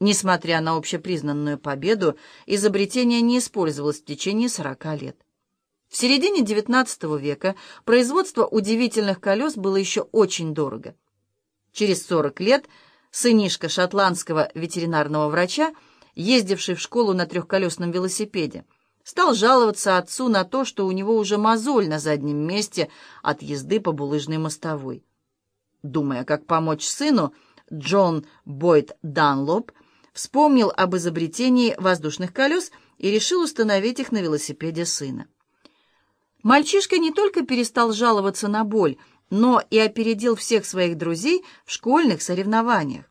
Несмотря на общепризнанную победу, изобретение не использовалось в течение 40 лет. В середине XIX века производство удивительных колес было еще очень дорого. Через 40 лет сынишка шотландского ветеринарного врача, ездивший в школу на трехколесном велосипеде, стал жаловаться отцу на то, что у него уже мозоль на заднем месте от езды по булыжной мостовой. Думая, как помочь сыну, Джон Бойд Данлоп вспомнил об изобретении воздушных колес и решил установить их на велосипеде сына. Мальчишка не только перестал жаловаться на боль, но и опередил всех своих друзей в школьных соревнованиях.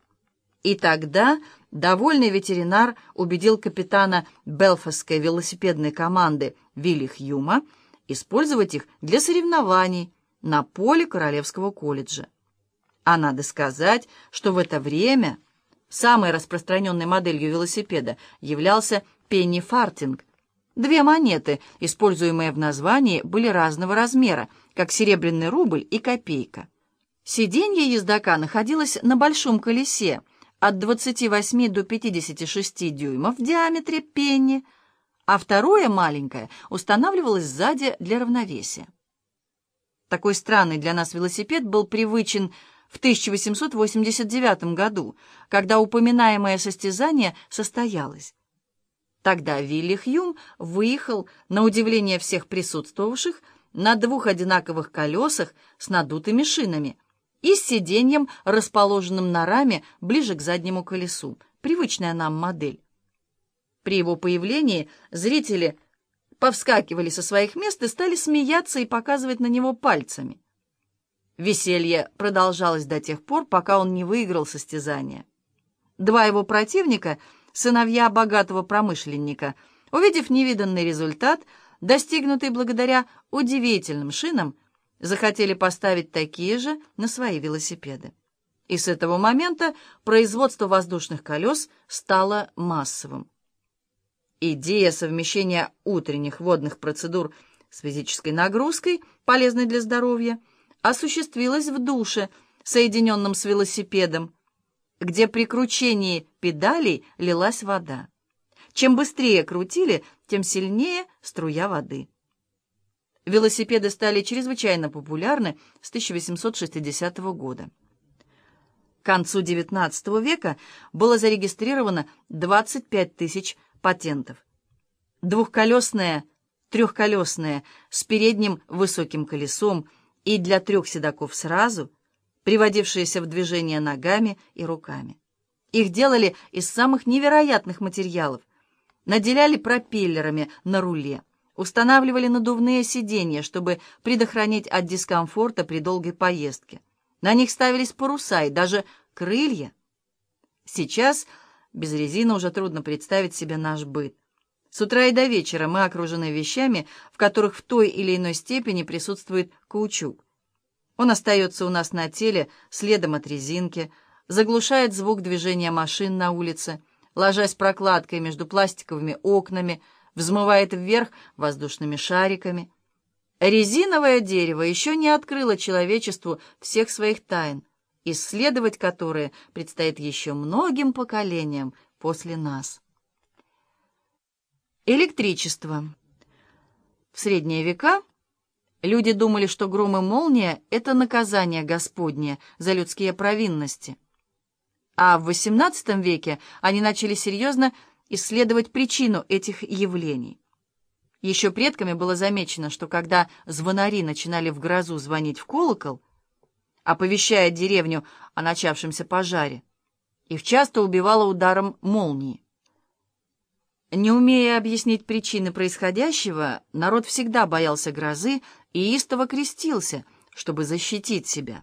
И тогда довольный ветеринар убедил капитана Белфастской велосипедной команды Вилли Хьюма использовать их для соревнований на поле Королевского колледжа. А надо сказать, что в это время самой распространенной моделью велосипеда являлся пенни-фартинг. Две монеты, используемые в названии, были разного размера, как серебряный рубль и копейка. Сиденье ездока находилось на большом колесе – от 28 до 56 дюймов в диаметре пенни, а второе маленькое устанавливалось сзади для равновесия. Такой странный для нас велосипед был привычен в 1889 году, когда упоминаемое состязание состоялось. Тогда Вилли Хьюм выехал, на удивление всех присутствовавших, на двух одинаковых колесах с надутыми шинами – и с сиденьем, расположенным на раме ближе к заднему колесу. Привычная нам модель. При его появлении зрители повскакивали со своих мест и стали смеяться и показывать на него пальцами. Веселье продолжалось до тех пор, пока он не выиграл состязание. Два его противника, сыновья богатого промышленника, увидев невиданный результат, достигнутый благодаря удивительным шинам, захотели поставить такие же на свои велосипеды. И с этого момента производство воздушных колес стало массовым. Идея совмещения утренних водных процедур с физической нагрузкой, полезной для здоровья, осуществилась в душе, соединенном с велосипедом, где при кручении педалей лилась вода. Чем быстрее крутили, тем сильнее струя воды. Велосипеды стали чрезвычайно популярны с 1860 года. К концу XIX века было зарегистрировано 25 тысяч патентов. Двухколесные, трехколесные, с передним высоким колесом и для трех седаков сразу, приводившиеся в движение ногами и руками. Их делали из самых невероятных материалов, наделяли пропеллерами на руле, устанавливали надувные сиденья, чтобы предохранить от дискомфорта при долгой поездке. На них ставились паруса и даже крылья. Сейчас без резины уже трудно представить себе наш быт. С утра и до вечера мы окружены вещами, в которых в той или иной степени присутствует каучук. Он остается у нас на теле следом от резинки, заглушает звук движения машин на улице, ложась прокладкой между пластиковыми окнами – взмывает вверх воздушными шариками. Резиновое дерево еще не открыло человечеству всех своих тайн, исследовать которые предстоит еще многим поколениям после нас. Электричество. В средние века люди думали, что гром и молния — это наказание Господне за людские провинности. А в XVIII веке они начали серьезно исследовать причину этих явлений. Еще предками было замечено, что когда звонари начинали в грозу звонить в колокол, оповещая деревню о начавшемся пожаре, их часто убивало ударом молнии. Не умея объяснить причины происходящего, народ всегда боялся грозы и истово крестился, чтобы защитить себя.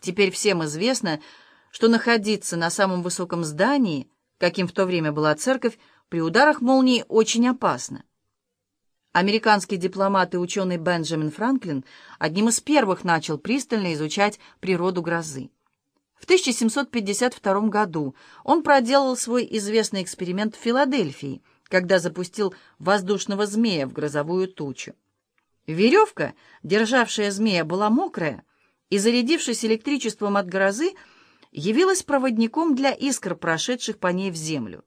Теперь всем известно, что находиться на самом высоком здании – каким в то время была церковь, при ударах молнии очень опасно. Американский дипломат и ученый Бенджамин Франклин одним из первых начал пристально изучать природу грозы. В 1752 году он проделал свой известный эксперимент в Филадельфии, когда запустил воздушного змея в грозовую тучу. Веревка, державшая змея, была мокрая, и, зарядившись электричеством от грозы, явилась проводником для искр, прошедших по ней в землю.